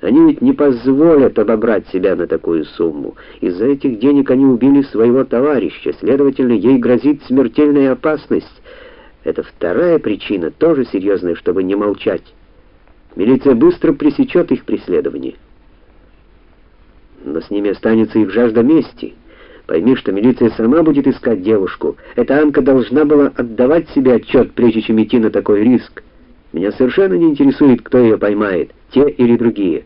Они ведь не позволят обобрать себя на такую сумму. Из-за этих денег они убили своего товарища, следовательно, ей грозит смертельная опасность. Это вторая причина, тоже серьезная, чтобы не молчать. Милиция быстро пресечет их преследование. Но с ними останется их жажда мести. Пойми, что милиция сама будет искать девушку. Эта Анка должна была отдавать себе отчет, прежде чем идти на такой риск. Меня совершенно не интересует, кто ее поймает, те или другие.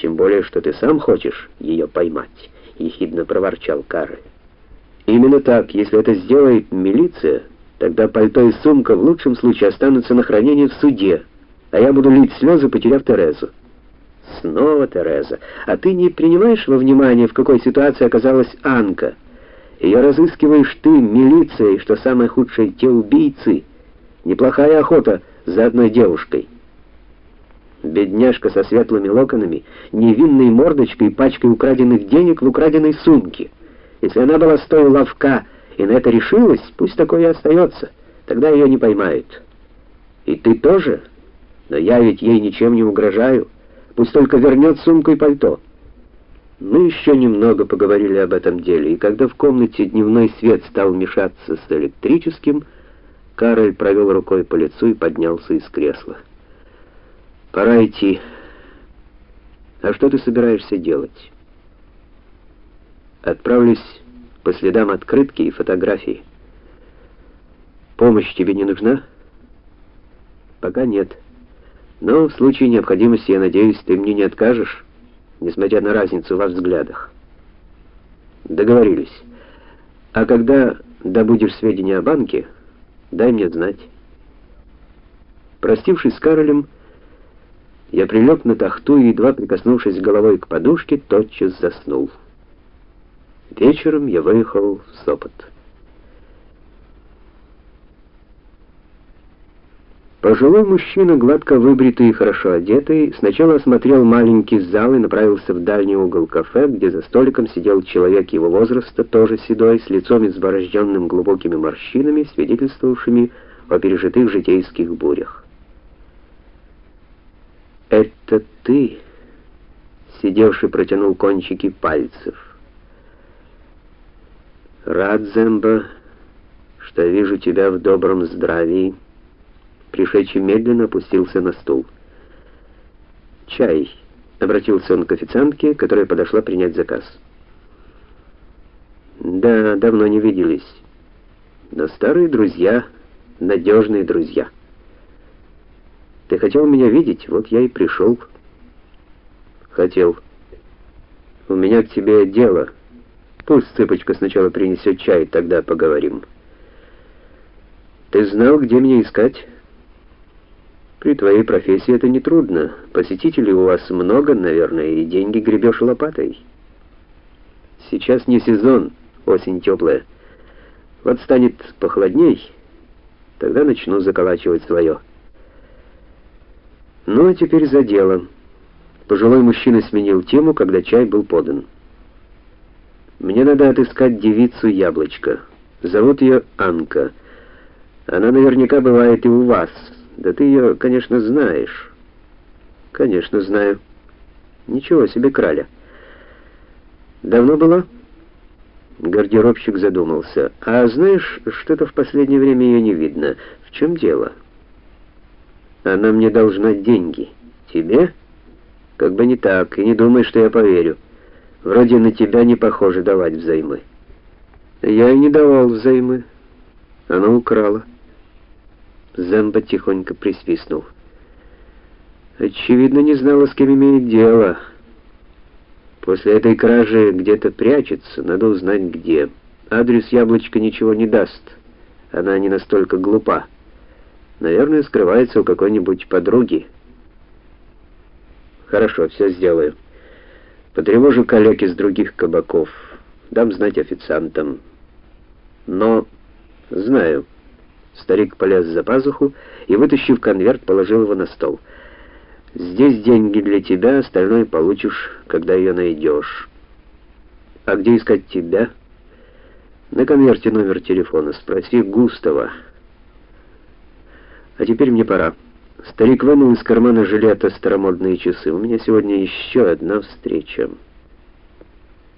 Тем более, что ты сам хочешь ее поймать, ехидно проворчал Карл. Именно так, если это сделает милиция, тогда пальто и сумка в лучшем случае останутся на хранении в суде, а я буду лить слезы, потеряв Терезу. Снова Тереза. А ты не принимаешь во внимание, в какой ситуации оказалась Анка? Ее разыскиваешь ты, милиция, и что самое худшее, те убийцы. Неплохая охота за одной девушкой. Бедняжка со светлыми локонами, невинной мордочкой и пачкой украденных денег в украденной сумке. Если она была с той ловка и на это решилась, пусть такое и остается. Тогда ее не поймают. И ты тоже? Но я ведь ей ничем не угрожаю. Пусть только вернет сумку и пальто. Мы еще немного поговорили об этом деле, и когда в комнате дневной свет стал мешаться с электрическим, Кароль провел рукой по лицу и поднялся из кресла. Пора идти. А что ты собираешься делать? Отправлюсь по следам открытки и фотографии. Помощь тебе не нужна? Пока нет. Но в случае необходимости, я надеюсь, ты мне не откажешь, несмотря на разницу во взглядах. Договорились. А когда добудешь сведения о банке, Дай мне знать. Простившись с Каролем, я прилег на тахту и, едва прикоснувшись головой к подушке, тотчас заснул. Вечером я выехал в Сопот. Пожилой мужчина, гладко выбритый и хорошо одетый, сначала осмотрел маленький зал и направился в дальний угол кафе, где за столиком сидел человек его возраста, тоже седой, с лицом изборожденным глубокими морщинами, свидетельствовавшими о пережитых житейских бурях. «Это ты?» — сидевший протянул кончики пальцев. «Рад, Земба, что вижу тебя в добром здравии». Пришедший медленно опустился на стул. «Чай», — обратился он к официантке, которая подошла принять заказ. «Да, давно не виделись. Но старые друзья, надежные друзья. Ты хотел меня видеть, вот я и пришел». «Хотел. У меня к тебе дело. Пусть цыпочка сначала принесет чай, тогда поговорим». «Ты знал, где меня искать?» При твоей профессии это не трудно. Посетителей у вас много, наверное, и деньги гребешь лопатой. Сейчас не сезон, осень теплая. Вот станет похолодней, тогда начну заколачивать свое. Ну, а теперь за дело. Пожилой мужчина сменил тему, когда чай был подан. Мне надо отыскать девицу Яблочко. Зовут ее Анка. Она наверняка бывает и у вас. Да ты ее, конечно, знаешь. Конечно, знаю. Ничего себе краля. Давно было? Гардеробщик задумался. А знаешь, что-то в последнее время ее не видно. В чем дело? Она мне должна деньги. Тебе? Как бы не так, и не думай, что я поверю. Вроде на тебя не похоже давать взаймы. Я и не давал взаймы. Она украла. Земба тихонько присвистнул. Очевидно, не знала, с кем имеет дело. После этой кражи где-то прячется, надо узнать где. Адрес яблочка ничего не даст. Она не настолько глупа. Наверное, скрывается у какой-нибудь подруги. Хорошо, все сделаю. Потревожу коллег из других кабаков. Дам знать официантам. Но знаю, Старик полез за пазуху и, вытащив конверт, положил его на стол. «Здесь деньги для тебя, остальное получишь, когда ее найдешь». «А где искать тебя?» «На конверте номер телефона. Спроси Густава». «А теперь мне пора. Старик вынул из кармана жилета старомодные часы. У меня сегодня еще одна встреча.